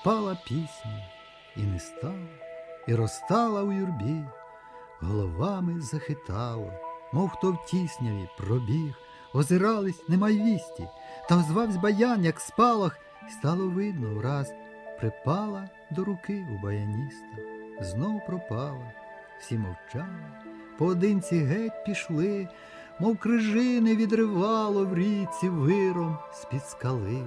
спала пісня, і не стала, і розстала у юрбі, головами захитало, мов хто в тісняві пробіг, озирались, нема й вісті, та озвавсь баян, як спалах, і стало видно враз, припала до руки у баяніста, знов пропала, всі мовчали, поодинці геть пішли, мов крижини відривало в ріці виром з-під скали.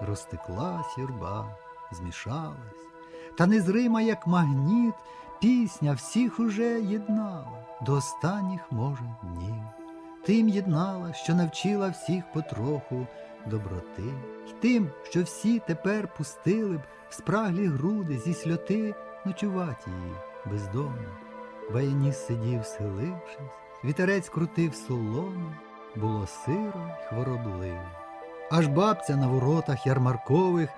Розтеклась юрба, змішалась, та незрима, як магніт, пісня всіх уже єднала до останніх, може, днів. Тим єднала, що навчила всіх потроху доброти, й тим, що всі тепер пустили б в спраглі груди зі сльоти ночувати її бездомно. Баяніс сидів, схилившись, вітерець крутив солому, було сиро й хворобливо. Аж бабця на воротах ярмаркових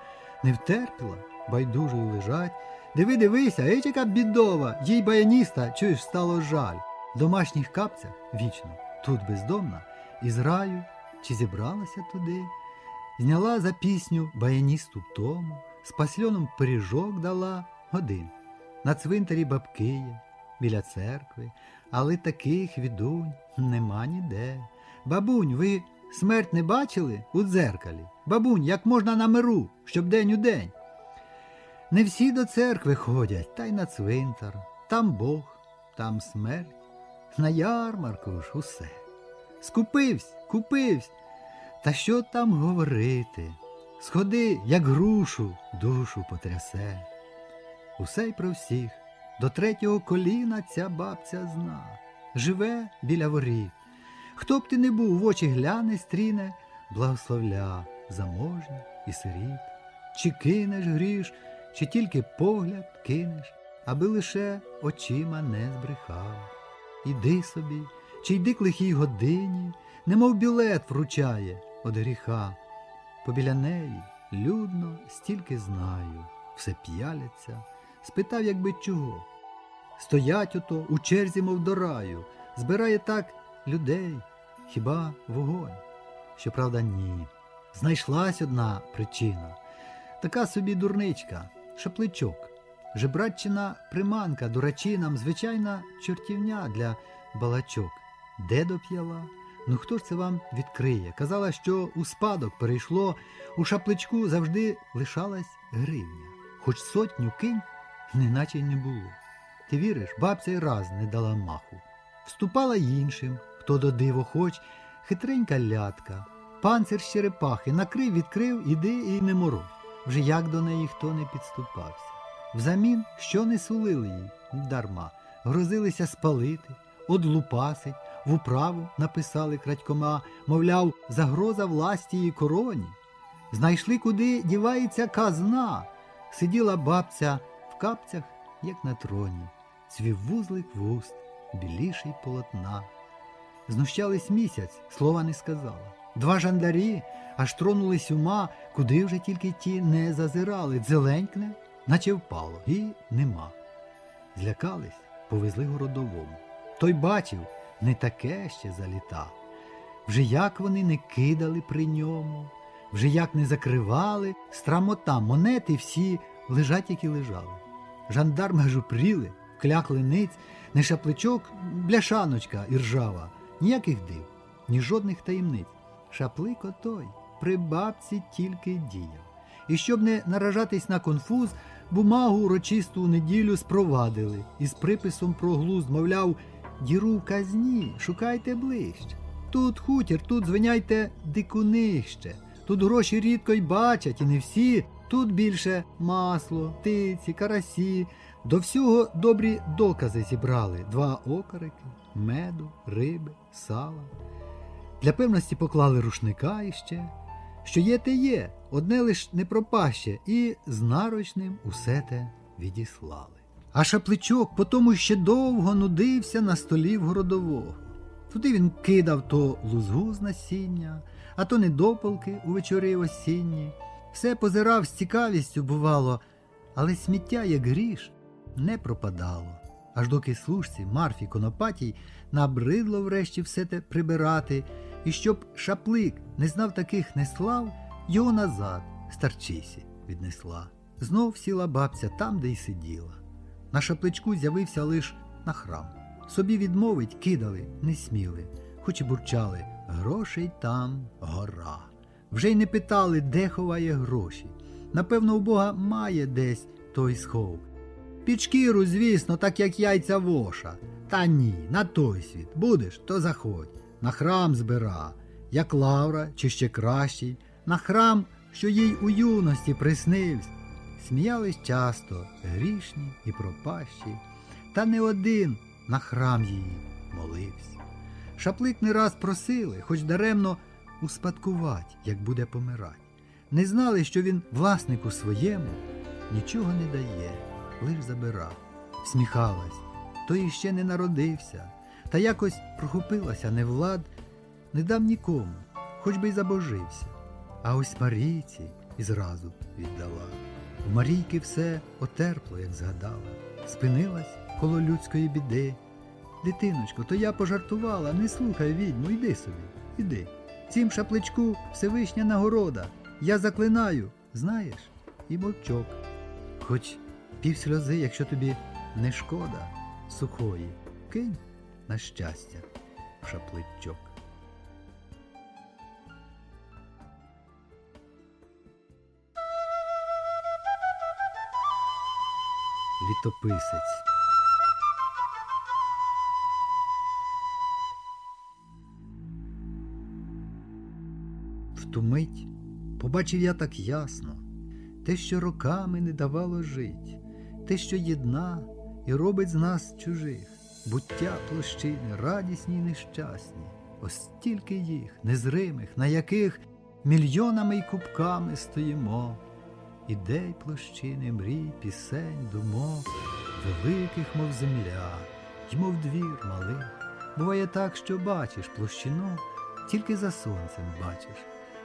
не втерпіла, байдужою лежать. Диви, дивися, ей, яка бідова, їй баяніста, чуєш, стало жаль. В домашніх капцях вічно, тут бездомна, із раю чи зібралася туди, зняла за пісню баяністу тому, з пасльоном пиріжок дала один. На цвинтарі бабки є, біля церкви, але таких відунь нема ніде. Бабунь, ви смерть не бачили у дзеркалі? Бабунь, як можна на миру, щоб день у день? Не всі до церкви ходять, та й на цвинтар. Там Бог, там смерть. На ярмарку ж усе. Скупивсь, купивсь. Та що там говорити? Сходи, як грушу, душу потрясе. Усе й про всіх. До третього коліна ця бабця зна. Живе біля воріт. Хто б ти не був, в очі гляне, стріне, благословля заможні і сиріт. Чи кинеш гріш, чи тільки погляд кинеш, аби лише очима не збрехав. Іди собі, чи йди к лихій годині, немов білет вручає од гріха. Побіля неї людно стільки знаю, все п'яляться, спитав, якби чого. Стоять ото у черзі, мов до раю, збирає так людей, хіба вогонь? Щоправда, ні. Знайшлась одна причина. Така собі дурничка, шапличок, жебратчина приманка дурачинам, звичайна чортівня для балачок. Де доп'яла? Ну хто ж це вам відкриє? Казала, що у спадок перейшло, у шапличку завжди лишалась гривня. Хоч сотню кинь, неначе й не було. Ти віриш, бабця й раз не дала маху. Вступала іншим, хто до диво хоч, хитренька лятка, панцир з черепахи, накрив, відкрив, іди і не морозь. Вже як до неї хто не підступався. Взамін, що не сулили їй дарма, грозилися спалити, одлупасить, в управу написали крадькома, мовляв, загроза власті її короні. Знайшли, куди дівається казна. Сиділа бабця в капцях, як на троні, цвів вузлик вуст, біліший полотна. Знущались місяць, слова не сказала. Два жандарі аж тронулись ума, куди вже тільки ті не зазирали. Дзеленькне, наче впало, і нема. Злякались, повезли городовому. Той бачив, не таке ще за літа. Вже як вони не кидали при ньому, вже як не закривали, страмота, монети всі лежать, які лежали. Жандарми аж упріли, вклякли ниць, не шапличок, бляшаночка і ржава, ніяких див, ні жодних таємниць. Шаплик отой при бабці тільки діяв. І щоб не наражатись на конфуз, бумагу урочисту неділю спровадили із приписом про глузд, мовляв, діру в казні, шукайте ближче. Тут хутір, тут звиняйте дикунище, тут гроші рідко й бачать, і не всі. Тут більше масло, птиці, карасі. До всього добрі докази зібрали: два окорики, меду, риби, сала. Для певності поклали рушника іще. Що є, те є, одне лиш не пропаще, і з нарочним усе те відіслали. А шапличок потому ще довго нудився на столі в городового. Туди він кидав то лузгу з насіння, а то недопалки у вечори осінні. Все позирав з цікавістю, бувало, але сміття, як гріш, не пропадало. Аж доки служці Марфі Конопатій набридло врешті все те прибирати, і щоб шаплик не знав таких неслав, його назад старчисі віднесла. Знов сіла бабця там, де й сиділа. На шапличку з'явився лиш на храм. Собі відмовить кидали, не сміли, хоч і бурчали грошей там гора. Вже й не питали, де ховає гроші. Напевно, у Бога має десь той схов. Під шкіру, звісно, так як яйця воша. Та ні, на той світ. Будеш, то заходь. На храм збира, як Лавра, чи ще кращий, на храм, що їй у юності приснився. Сміялись часто, грішні і пропащі, та не один на храм її молився. Шаплик не раз просили, хоч даремно успадкувати, як буде помирать. Не знали, що він власнику своєму нічого не дає, забирав. Всміхалась, то іще не народився, та якось прохопилася невлад, не дам нікому, хоч би й забожився. А ось Марійці і зразу віддала. В Марійки все отерпло, як згадала, спинилась коло людської біди. Дитиночко, то я пожартувала, не слухай відьму, йди собі, іди. Цім шапличку Всевишня нагорода. Я заклинаю, знаєш, і мовчок. Хоч пів сльози, якщо тобі не шкода сухої, кинь на щастя в шапличок. Літописець. В ту мить побачив я так ясно. Те, що роками не давало жить, те, що єдна і робить з нас чужих, буття площини, радісні й нещасні, ось стільки їх, незримих, на яких мільйонами й кубками стоїмо. Ідей площини, мрій, пісень, думок, великих, мов земля, й мов двір малих. Буває так, що бачиш площину, тільки за сонцем бачиш,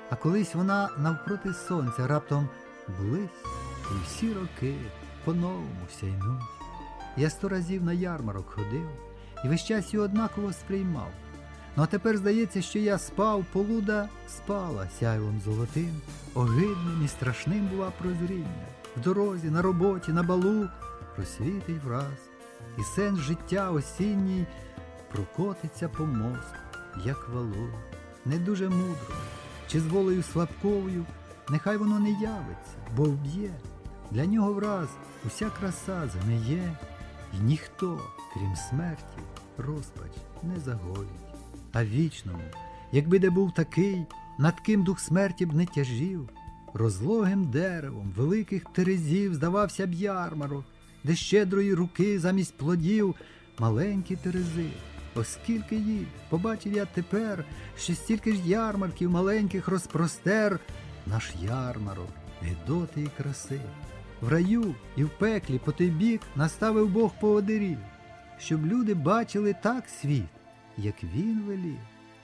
а колись вона навпроти сонця раптом близь, і всі роки по-новому сяйнуть. Я сто разів на ярмарок ходив і весь час його однаково сприймав. Ну а тепер здається, що я спав, полуда спала сяйвом золотим, огидним і страшним бува прозріння. В дорозі, на роботі, на балу просвітить враз, і сенс життя осінній прокотиться по мозку, як валу, не дуже мудро, чи з волею слабкою, нехай воно не явиться, бо вб'є. Для нього враз уся краса згниє, і ніхто, крім смерті, розпач не загоїть. А вічному, якби де був такий, над ким дух смерті б не тяжів, розлогим деревом великих терезів здавався б ярмарок, де щедрої руки замість плодів маленькі терези. Оскільки їх побачив я тепер, що стільки ж ярмарків маленьких розпростер наш ярмарок, гидоти і краси. В раю і в пеклі по той бік наставив Бог поводирів, щоб люди бачили так світ, як він велів.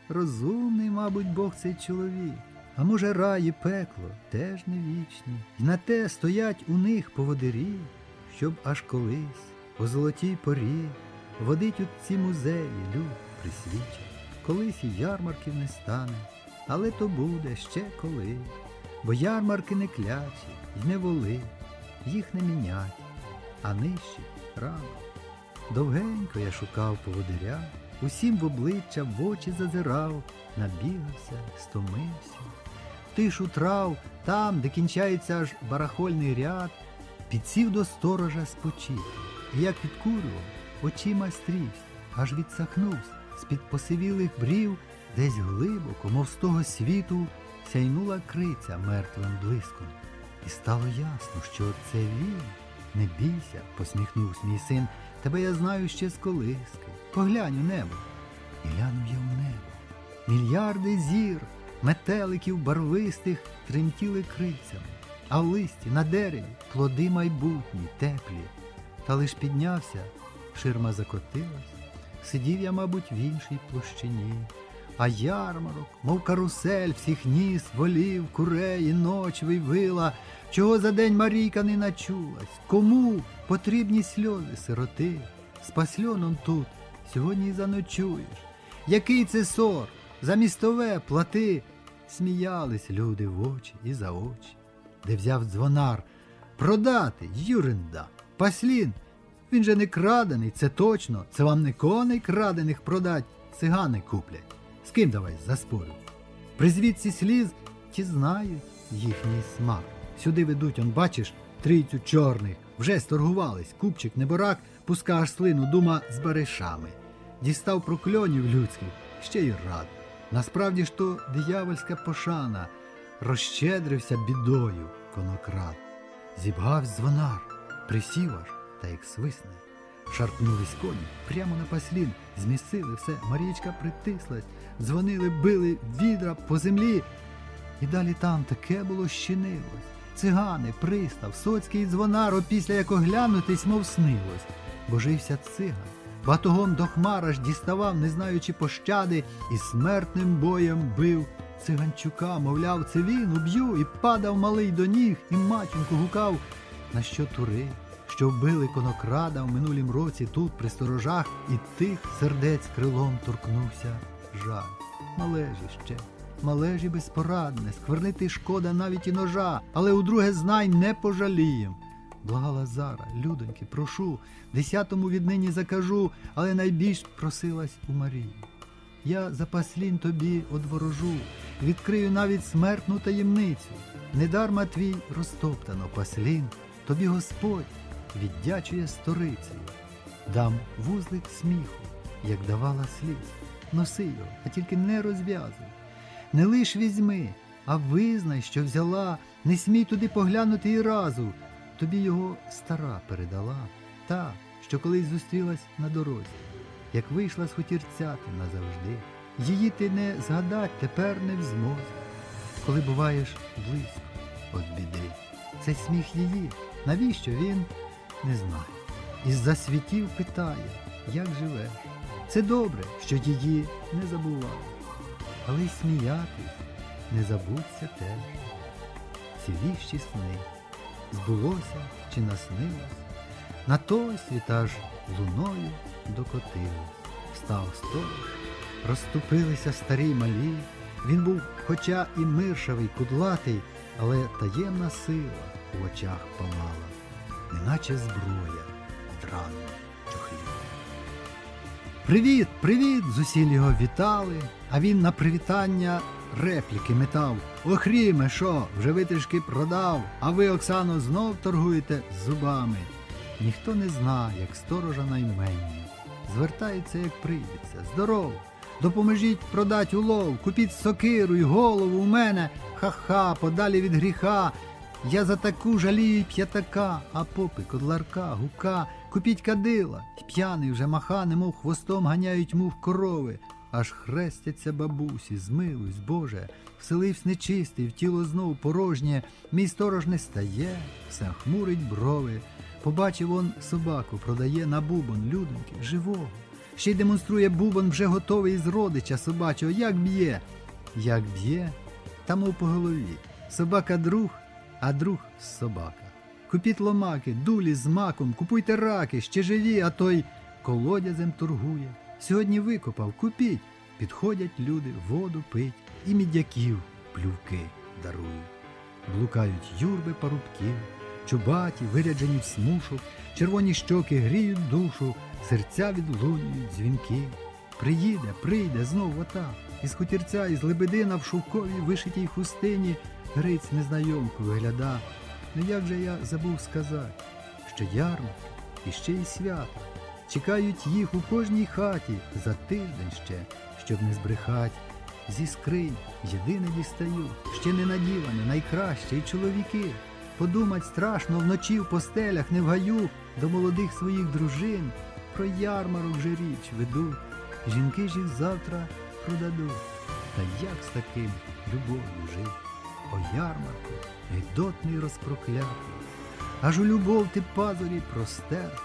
Розумний, мабуть, Бог цей чоловік. А може, рай і пекло теж не вічні, І на те стоять у них поводирі, щоб аж колись, по золотій порі, водить у ці музеї люд присвічить. Колись і ярмарків не стане, але то буде ще коли. Бо ярмарки не клячі й не воли, їх не мінять, а нижчі рано. Довгенько я шукав поводиря, усім в обличчя в очі зазирав, набігався, стомився. Тишу трав, там, де кінчається аж барахольний ряд, підсів до сторожа спочити, і як відкурював, очима стрівся, аж відсахнувся з-під посивілих брів, десь глибоко, мов з того світу, сяйнула криця мертвим блиском. І стало ясно, що це він. Не бійся, посміхнувся мій син, тебе я знаю ще з колиски. Поглянь у небо. І глянув я у небо. Мільярди зір, метеликів барвистих тремтіли крицями, а в листі на дереві плоди майбутні, теплі. Та лиш піднявся, ширма закотилась, сидів я, мабуть, в іншій площині. А ярмарок, мов карусель, всіх ніс, волів, курей, і ночвий вила, чого за день Марійка не начулась, кому потрібні сльози сироти, з пасльоном тут сьогодні заночуєш. Який це сор, за містове плати, сміялись люди в очі і за очі, де взяв дзвонар Продати, Юринда. Паслін. Він же не крадений, це точно. Це вам не коней крадених продать, цигани куплять. З ким давай заспорю? При звідці сліз ті знають їхній смак. Сюди ведуть, он бачиш, трійцю чорних. Вже сторгувались, купчик неборак, пуска аж слину, дума з баришами. Дістав прокльонів людських, ще й рад. Насправді ж то диявольська пошана, розщедрився бідою конокрад. Зібгав дзвонар, присів аж, та як свисне. Шарпнулись коні прямо на паслін, змісили все, Марічка притислась, дзвонили, били відра по землі. І далі там таке було щинилось. Цигани, пристав, соцький дзвонар, опісля як оглянутись, мов снилось. Божився циган. Батогом до хмара ж діставав, не знаючи пощади, і смертним боєм бив циганчука, мовляв, це він уб'ю, і падав малий до ніг, і матінку гукав, на що тури, що вбили конокрада в минулім році тут, при сторожах, і тих сердець крилом торкнувся жаль. Малежі ще, малежі безпорадне, сквернити шкода навіть і ножа, але удруге знай не пожалієм. Блага Лазара, людоньки, прошу, десятому віднині закажу, але найбільш просилась у Марії. Я за паслін тобі одворожу, відкрию навіть смертну таємницю. Недарма твій розтоптано паслін, тобі Господь віддячує сторицею. Дам вузлик сміху, як давала сліз. Носи його, а тільки не розв'язуй. Не лиш візьми, а визнай, що взяла, не смій туди поглянути і разу. Тобі його стара передала, та, що колись зустрілась на дорозі, як вийшла з хутірцяти назавжди. Її ти не згадать тепер не в змозі, коли буваєш близько від біди. Це сміх її, навіщо він не знає. Із-за світів питає, як живеш. Це добре, що її не забували, але й сміятись не забудься теж. Ці віщі сни збулося чи наснилось, на той світаж луною докотилось. Встав сторож, розступилися старі малі. Він був, хоча і миршавий, кудлатий, але таємна сила в очах палала, неначе зброя в драну чохлі. Привіт, привіт! Зусіль його вітали, а він на привітання репліки метав. Охріме, що, вже витрішки продав, а ви, Оксано, знов торгуєте зубами. Ніхто не зна, як сторожа наймення. Звертається, як прийдеться. Здоров! Допоможіть продать улов, купіть сокиру й голову у мене, ха-ха, подалі від гріха. Я за таку жалію п'ятака, а попи, кодларка, гука, купіть кадила, й п'яний вже маха, немов хвостом ганяють мув корови. Аж хрестяться бабусі, змилуйсь, Боже, вселивсь нечистий, в тіло знов порожнє, мій сторож не стає, все хмурить брови. Побачив он собаку, продає на бубон людоньки, живого. Ще й демонструє бубон вже готовий з родича собачого, як б'є. Як б'є, та мов по голові. Собака друг, а друг собака. Купіть ломаки, дулі з маком, купуйте раки, ще живі, а той колодязем торгує. Сьогодні викопав, купіть. Підходять люди, воду пить і мідяків плювки дарують. Блукають юрби парубків, чубаті, виряджені в смушок, червоні щоки гріють душу, серця відлунюють дзвінки. Приїде, прийде знов вота, із хутірця, із лебедина в шовковій вишитій хустині Гриць незнайомку вигляда. Ну як же я забув сказати, що ярмарк і ще й свято. Чекають їх у кожній хаті за тиждень ще, щоб не збрехать. Зі скринь єдине дістаю, ще не надіване, найкраще й чоловіки. Подумать страшно вночі в постелях не в гаю до молодих своїх дружин. Про ярмарок же річ ведуть, жінки ж їх завтра продадуть. Та як з таким любов'ю жить? О ярмарку, гидотний розпроклятий, аж у любов ти пазурі простер,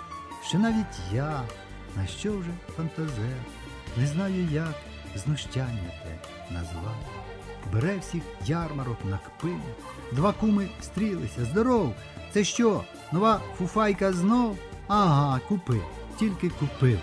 що навіть я, на що вже фантазер, не знаю, як знущання те назвати. Бере всіх ярмарок на кпину, два куми стрілися. Здоров! Це що? Нова фуфайка знов? Ага, купив, тільки купив.